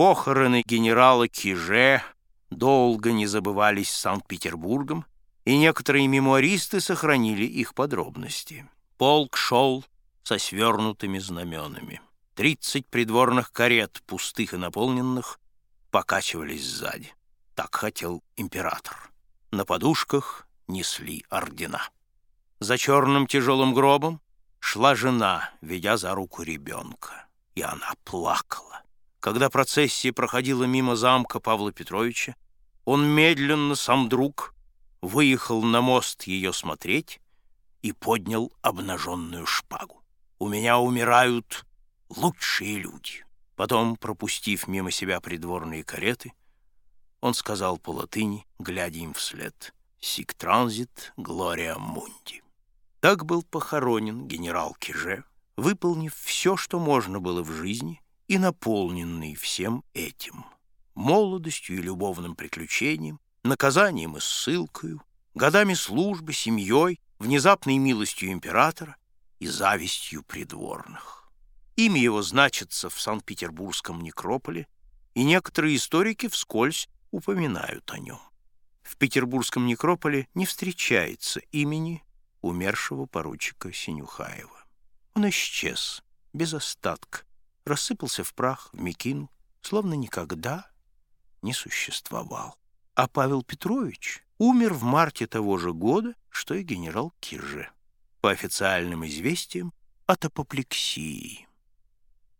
Похороны генерала Киже долго не забывались Санкт-Петербургом, и некоторые мемуаристы сохранили их подробности. Полк шел со свернутыми знаменами. Тридцать придворных карет, пустых и наполненных, покачивались сзади. Так хотел император. На подушках несли ордена. За черным тяжелым гробом шла жена, ведя за руку ребенка. И она плакала. Когда процессия проходила мимо замка Павла Петровича, он медленно, сам друг, выехал на мост ее смотреть и поднял обнаженную шпагу. «У меня умирают лучшие люди». Потом, пропустив мимо себя придворные кареты, он сказал по латыни, глядя им вслед, «Сик транзит глория мунди». Так был похоронен генерал Киже, выполнив все, что можно было в жизни, и наполненный всем этим — молодостью и любовным приключением, наказанием и ссылкою, годами службы, семьей, внезапной милостью императора и завистью придворных. Имя его значится в Санкт-Петербургском некрополе, и некоторые историки вскользь упоминают о нем. В Петербургском некрополе не встречается имени умершего поручика Синюхаева. Он исчез, без остатка, рассыпался в прах, в Микину, словно никогда не существовал. А Павел Петрович умер в марте того же года, что и генерал Кирже, по официальным известиям от апоплексии.